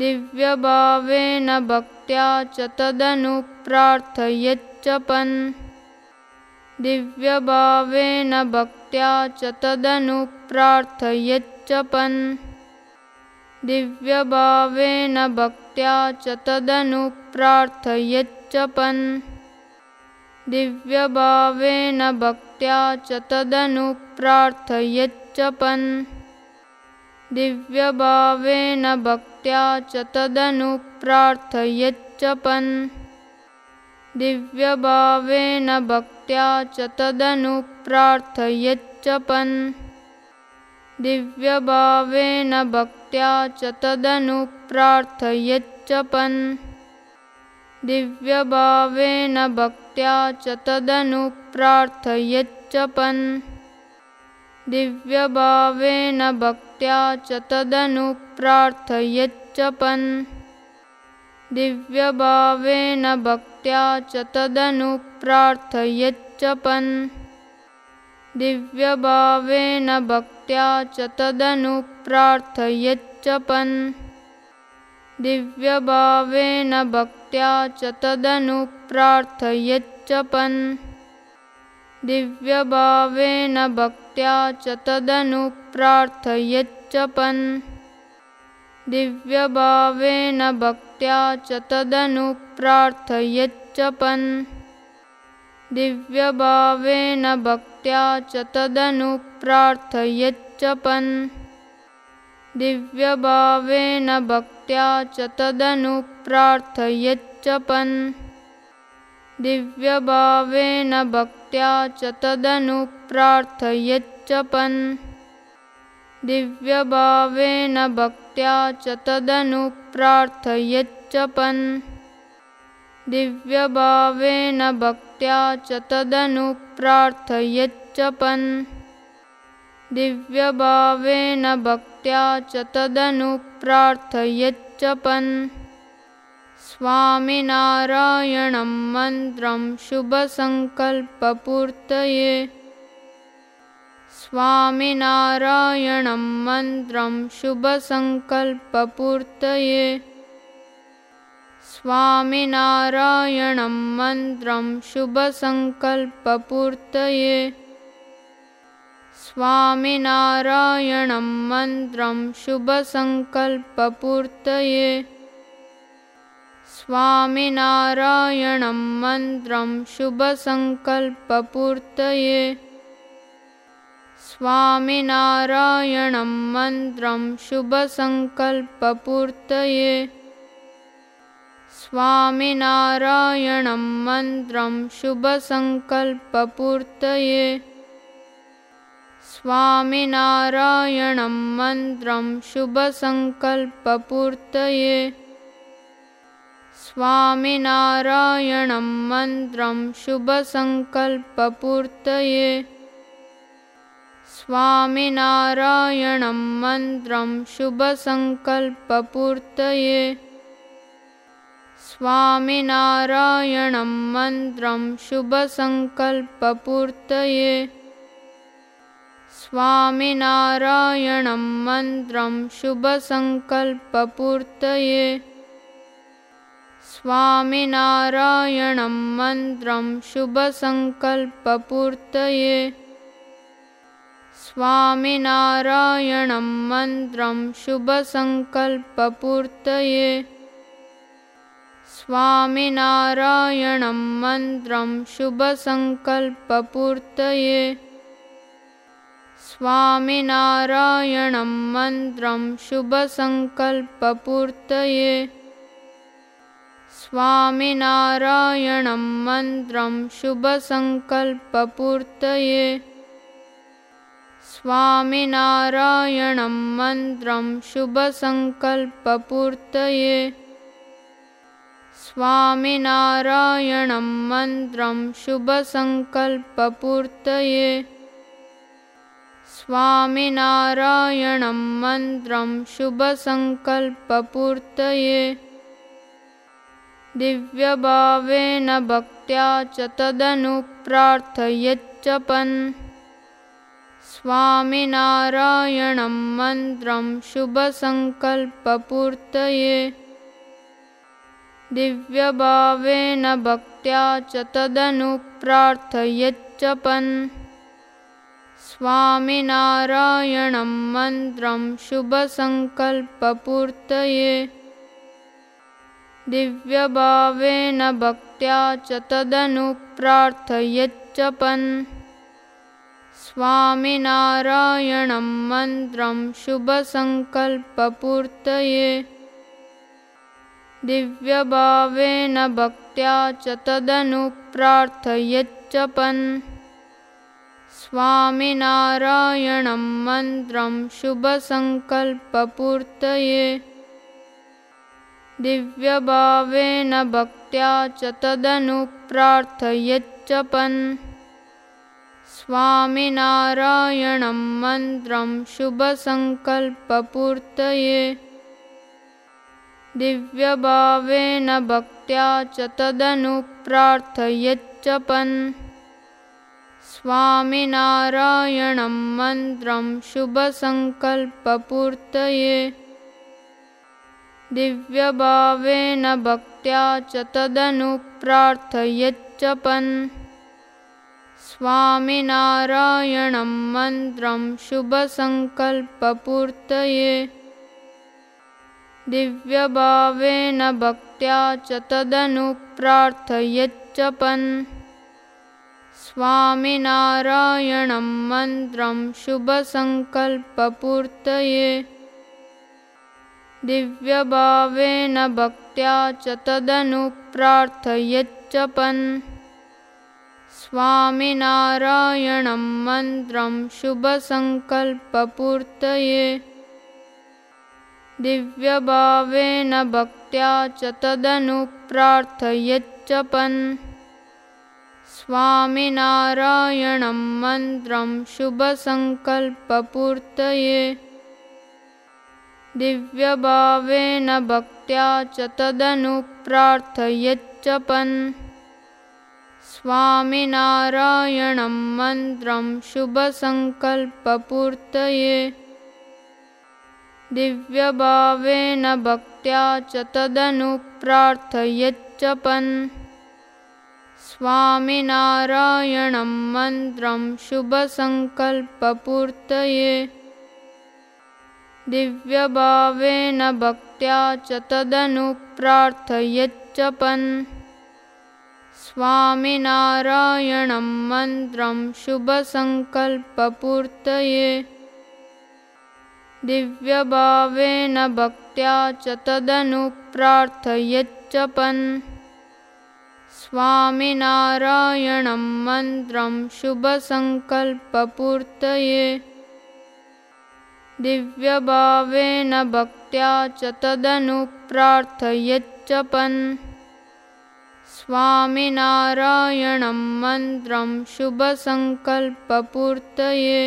दिव्यभावेन भक्त्या च तदनुप्रार्थयच्चपन् दिव्यभावेन भक्त्या च तदनुप्रार्थयच्चपन् दिव्यभावेन भक्त्या च तदनुप्रार्थयच्चपन् दिव्यभावेन भक्त्या च तदनुप्रार्थयच्चपन् दिव्यभावेन भक्त्या च तदनुप्रार्थयच्चपन्। दिव्यभावेन भक्त्या च तदनुप्रार्थयच्चपन्। दिव्यभावेन भक्त्या च तदनुप्रार्थयच्चपन्। दिव्यभावेन भक्त्या च तदनुप्रार्थयच्चपन्। दिव्यभावेन भक्त्या च तदनुप्रार्थयच्चपन् दिव्यभावेन भक्त्या च तदनुप्रार्थयच्चपन् दिव्यभावेन भक्त्या च तदनुप्रार्थयच्चपन् दिव्यभावेन भक्त्या च तदनुप्रार्थयच्चपन् दिव्यभावेन भक्त्या च तदनुप्रार्थयच्चपन् दिव्यभावेन भक्त्या च तदनुप्रार्थयच्चपन् दिव्यभावेन भक्त्या च तदनुप्रार्थयच्चपन् दिव्यभावेन भक्त्या च तदनुप्रार्थयच्चपन् दिव्यभावेन भक्त्या च तदनुप्रार्थयच्चपन् दिव्यभावेन भक्त्या च तदनुप्रार्थयच्चपन् दिव्यभावेन भक्त्या च तदनुप्रार्थयच्चपन् दिव्यभावेन भक्त्या च तदनुप्रार्थयच्चपन् स्वामिनारायणं मन्त्रं शुभसङ्कल्पपूर्तये स्वामिनारायणं मन्त्रं शुभसङ्कल्पपूर्तये। स्वामिनारायणं मन्त्रं शुभसङ्कल्पपूर्तये। स्वामिनारायणं मन्त्रं शुभसङ्कल्पपूर्तये। स्वामिनारायणं मन्त्रं शुभसङ्कल्पपूर्तये स्वामिनारायणं मन्त्रं शुभसङ्कल्पपूर्तये। स्वामिनारायणं मन्त्रं शुभसङ्कल्पपूर्तये। स्वामिनारायणं मन्त्रं शुभसङ्कल्पपूर्तये। स्वामिनारायणं मन्त्रं शुभसङ्कल्पपूर्तये स्वामिनारायणं मन्त्रं शुभसङ्कल्पपूर्तये। स्वामिनारायणं मन्त्रं शुभसङ्कल्पपूर्तये। स्वामिनारायणं मन्त्रं शुभसङ्कल्पपूर्तये। स्वामिनारायणं मन्त्रं शुभसङ्कल्पपूर्तये स्वामिनारायणं मन्त्रं शुभसङ्कल्पपूर्तये। स्वामिनारायणं मन्त्रं शुभसङ्कल्पपूर्तये। स्वामिनारायणं मन्त्रं शुभसङ्कल्पपूर्तये। स्वामिनारायणं मन्त्रं शुभसङ्कल्पपूर्तये स्वामिनारायणं मन्त्रं शुभसङ्कल्पपूर्तये। स्वामिनारायणं मन्त्रं शुभसङ्कल्पपूर्तये। स्वामिनारायणं मन्त्रं शुभसङ्कल्पपूर्तये। दिव्यभावेन भक्त्या च तदनुप्रार्थयच्चपन् स्वामिनारायणं मन्त्रं शुभसङ्कल्पपूर्तये। दिव्यभावेन भक्त्या च तदनुप्रार्थयच्चपन् स्वामिनारायणं मन्त्रं शुभसङ्कल्पपूर्तये। दिव्यभावेन भक्त्या च तदनुप्रार्थयच्चपन् स्वामिनारायणं मन्त्रं शुभसङ्कल्पपूर्तये। दिव्यभावेन भक्त्या च तदनुप्रार्थयच्चपन् स्वामिनारायणं मन्त्रं शुभसङ्कल्पपूर्तये। दिव्यभावेन भक्त्या च तदनुप्रार्थयच्चपन् स्वामिनारायणं मन्त्रं शुभसङ्कल्पपूर्तये। दिव्यभावेन भक्त्या च तदनुप्रार्थयच्चपन् स्वामिनारायणं मन्त्रं शुभसङ्कल्पपूर्तये। दिव्यभावेन भक्त्या च तदनुप्रार्थयच्चपन् स्वामिनारायणं मन्त्रं शुभसङ्कल्पपूर्तये। दिव्यभावेन भक्त्या च तदनुप्रार्थयच्चपन्। स्वामिनारायणं मन्त्रं शुभसङ्कल्पपूर्तये। दिव्यभावेन भक्त्या च तदनुप्रार्थयच्चपन् स्वामिनारायणं मन्त्रं शुभसङ्कल्पपूर्तये। दिव्यभावेन भक्त्या च तदनुप्रार्थयच्चपन् स्वामिनारायणं मन्त्रं शुभसङ्कल्पपूर्तये। दिव्यभावेन भक्त्या च तदनुप्रार्थयच्चपन् स्वामिनारायणं मन्त्रं शुभसङ्कल्पपूर्तये। दिव्यभावेन भक्त्या च तदनुप्रार्थयच्चपन्। स्वामिनारायणं मन्त्रं शुभसङ्कल्पपूर्तये। दिव्यभावेन भक्त्या च तदनुप्रार्थयच्चपन् स्वामिनारायणं मन्त्रं शुभसङ्कल्पपूर्तये। दिव्यभावेन भक्त्या च तदनुप्रार्थयच्चपन् स्वामिनारायणं मन्त्रं शुभसङ्कल्पपूर्तये। दिव्यभावेन भक्त्या च तदनुप्रार्थयच्चपन् स्वामिनारायणं मन्त्रं शुभसङ्कल्पपूर्तये